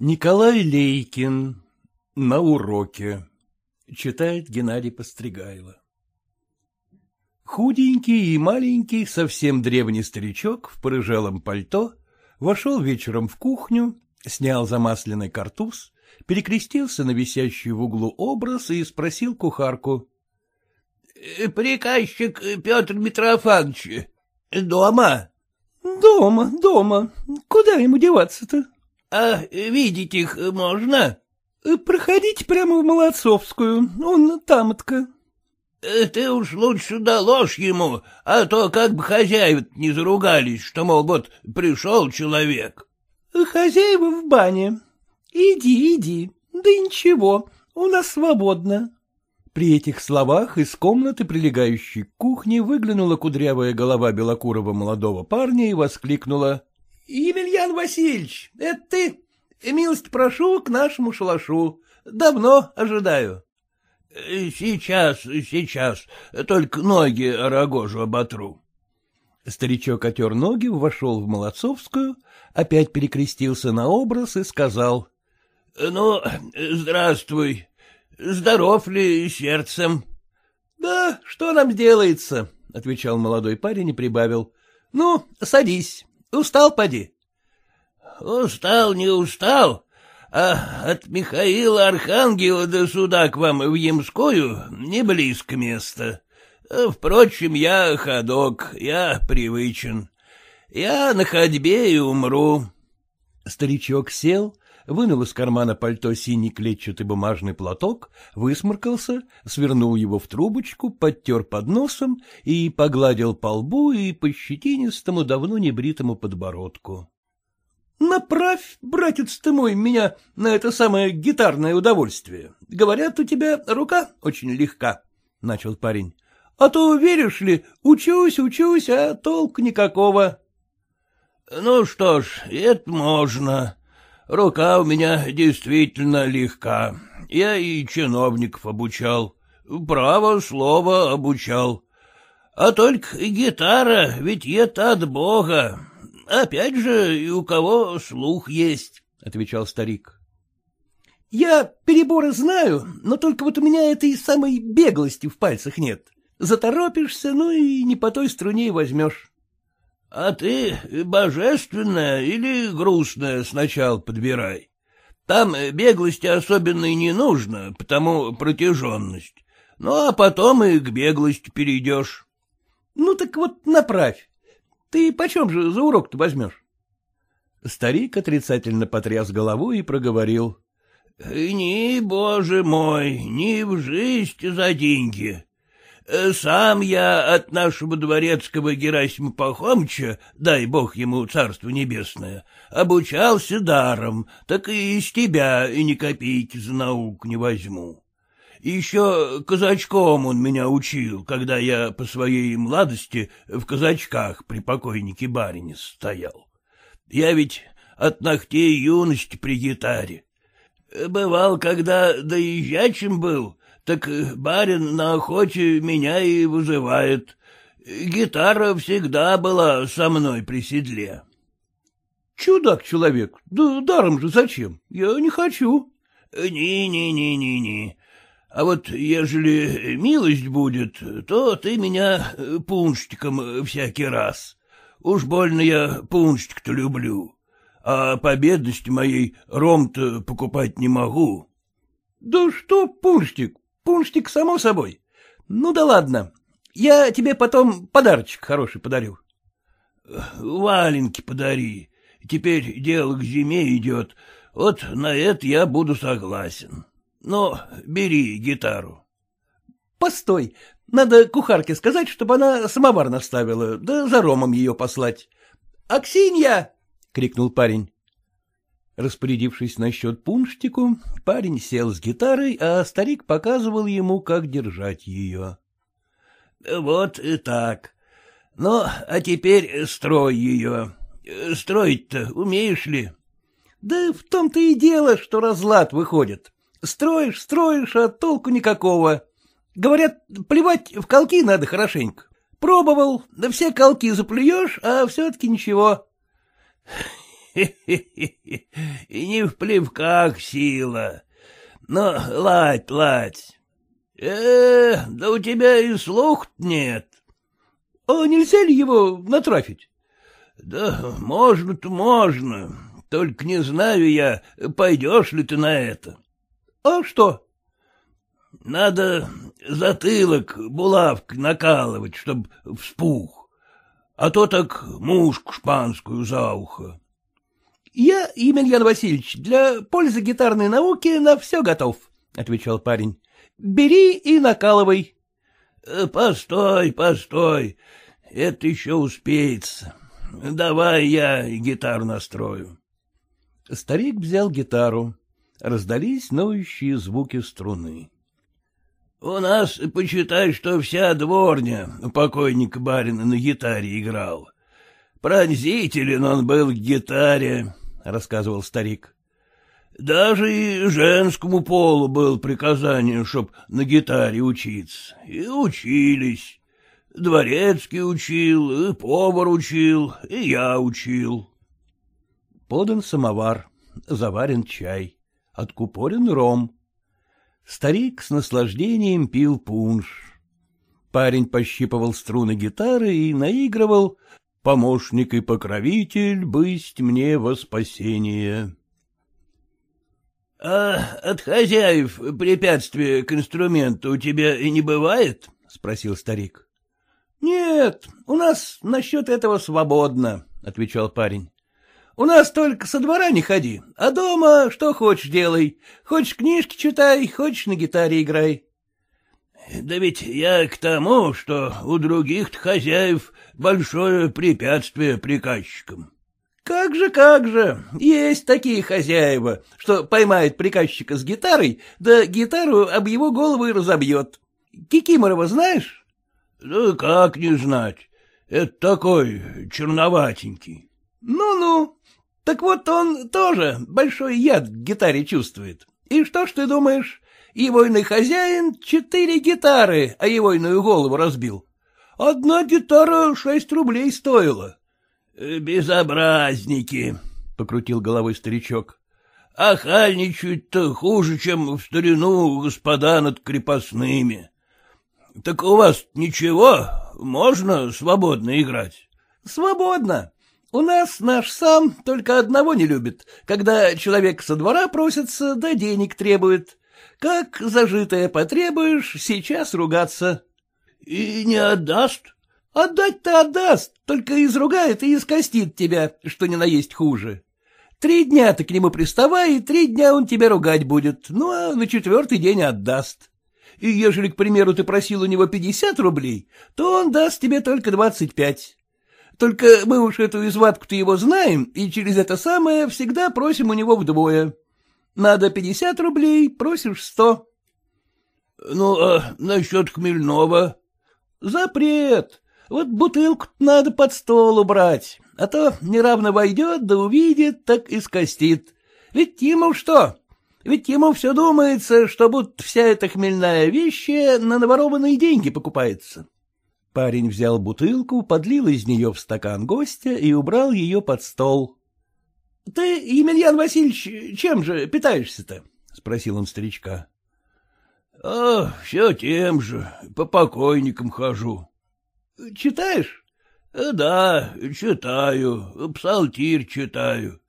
Николай Лейкин на уроке. Читает Геннадий Постригайло. Худенький и маленький, совсем древний старичок в порыжалом пальто вошел вечером в кухню, снял замасленный картуз, перекрестился на висящий в углу образ и спросил кухарку. «Э, — Приказчик Петр Митрофанович дома? — Дома, дома. Куда ему деваться-то? — А видеть их можно? Проходите прямо в Молодцовскую, он там-тка. Э, — Ты уж лучше доложь ему, а то как бы хозяева не заругались, что, мол, вот пришел человек. Хозяева в бане. Иди, иди. Да ничего, у нас свободно. При этих словах из комнаты, прилегающей к кухне, выглянула кудрявая голова белокурого молодого парня и воскликнула. — Емельян Васильевич, это ты? Милость прошу к нашему шалашу. Давно ожидаю. — Сейчас, сейчас, только ноги рогожу оботру. Старичок отер ноги, вошел в Молодцовскую, опять перекрестился на образ и сказал. — Ну, здравствуй. Здоров ли сердцем? — Да, что нам сделается, — отвечал молодой парень и прибавил. — Ну, садись. Устал, поди? — Устал, не устал, а от Михаила Архангела до сюда к вам в Ямскую не близко место. Впрочем, я ходок, я привычен. Я на ходьбе и умру. Старичок сел, вынул из кармана пальто синий клетчатый бумажный платок, высморкался, свернул его в трубочку, подтер под носом и погладил по лбу и по щетинистому, давно небритому подбородку. — Направь, братец ты мой, меня на это самое гитарное удовольствие. Говорят, у тебя рука очень легка, — начал парень. — А то, веришь ли, учусь, учусь, а толк никакого. — Ну что ж, это можно, Рука у меня действительно легка. Я и чиновников обучал. Право слово обучал. А только гитара, ведь это от Бога. Опять же, и у кого слух есть, — отвечал старик. — Я переборы знаю, но только вот у меня этой самой беглости в пальцах нет. Заторопишься, ну и не по той струне возьмешь. — А ты божественное или грустное сначала подбирай. Там беглости особенной не нужно, потому протяженность. Ну, а потом и к беглости перейдешь. — Ну так вот направь. Ты почем же за урок-то возьмешь? Старик отрицательно потряс головой и проговорил. — Ни, боже мой, ни в жизнь за деньги. Сам я от нашего дворецкого Герасима Пахомыча, дай бог ему царство небесное, обучался даром, так и из тебя и ни копейки за науку не возьму. Еще казачком он меня учил, когда я по своей младости в казачках при покойнике барине стоял. Я ведь от ногтей юности при гитаре. Бывал, когда доезжачим был, так барин на охоте меня и вызывает. Гитара всегда была со мной при седле. — Чудак человек, да даром же зачем? Я не хочу. Не-не-не-не-не. А вот ежели милость будет, то ты меня пунштиком всякий раз. Уж больно я пунштик-то люблю. А по бедности моей ром-то покупать не могу. — Да что пунштик, Пунштик, само собой. Ну да ладно, я тебе потом подарочек хороший подарю. — Валенки подари. Теперь дело к зиме идет. Вот на это я буду согласен. Ну, бери гитару. — Постой, надо кухарке сказать, чтобы она самовар наставила, да за ромом ее послать. — Аксинья! — крикнул парень. Распорядившись насчет пунштику, парень сел с гитарой, а старик показывал ему, как держать ее. — Вот и так. Ну, а теперь строй ее. Строить-то умеешь ли? — Да в том-то и дело, что разлад выходит. Строишь, строишь, а толку никакого. Говорят, плевать в колки надо хорошенько. Пробовал, да все колки заплюешь, а все-таки ничего. — И не в плевках сила. Ну, ладь, ладь. Э, да у тебя и слух нет. А нельзя ли его натрафить? Да можно-то можно, только не знаю я, пойдешь ли ты на это. А что? Надо затылок булавкой накалывать, чтоб вспух, а то так мушку шпанскую за ухо. — Я, Емельян Васильевич, для пользы гитарной науки на все готов, — отвечал парень. — Бери и накалывай. Э, — Постой, постой, это еще успеется. Давай я гитару настрою. Старик взял гитару. Раздались ноющие звуки струны. — У нас, почитай, что вся дворня покойника барина на гитаре играл. Пронзителен он был к гитаре, — рассказывал старик. Даже и женскому полу было приказание, чтоб на гитаре учиться. И учились. Дворецкий учил, и повар учил, и я учил. Подан самовар, заварен чай, откупорен ром. Старик с наслаждением пил пунш. Парень пощипывал струны гитары и наигрывал «Помощник и покровитель, бысть мне во спасение». — А от хозяев препятствия к инструменту у тебя и не бывает? — спросил старик. — Нет, у нас насчет этого свободно, — отвечал парень. — У нас только со двора не ходи, а дома что хочешь делай. Хочешь книжки читай, хочешь на гитаре играй. — Да ведь я к тому, что у других хозяев большое препятствие приказчикам. — Как же, как же, есть такие хозяева, что поймает приказчика с гитарой, да гитару об его голову и разобьет. Кикиморова знаешь? — Да как не знать, это такой черноватенький. Ну — так вот он тоже большой яд к гитаре чувствует. И что ж ты думаешь, егойный хозяин четыре гитары, а егойную голову разбил. Одна гитара шесть рублей стоила. — Безобразники, — покрутил головой старичок. — Охальничают-то хуже, чем в старину господа над крепостными. Так у вас ничего? Можно свободно играть? — Свободно. У нас наш сам только одного не любит, когда человек со двора просится, да денег требует. Как зажитое потребуешь, сейчас ругаться. — И не отдаст? — Отдать-то отдаст, только изругает и искостит тебя, что не наесть хуже. Три дня ты к нему приставай, и три дня он тебя ругать будет, ну а на четвертый день отдаст. И ежели, к примеру, ты просил у него пятьдесят рублей, то он даст тебе только двадцать пять. Только мы уж эту изватку-то его знаем, и через это самое всегда просим у него вдвое. Надо пятьдесят рублей, просишь сто. — Ну, а насчет хмельного? — Запрет. Вот бутылку надо под стол убрать, а то неравно войдет, да увидит, так и скостит. Ведь ему что? Ведь ему все думается, что будто вся эта хмельная вещь на наворованные деньги покупается. Парень взял бутылку, подлил из нее в стакан гостя и убрал ее под стол. — Ты, Емельян Васильевич, чем же питаешься-то? — спросил он старичка. — А, все тем же, по покойникам хожу. — Читаешь? — Да, читаю, псалтирь читаю.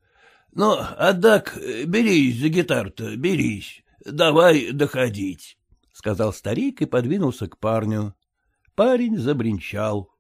Ну, одак, берись за гитару-то, берись, давай доходить, — сказал старик и подвинулся к парню. Парень забринчал.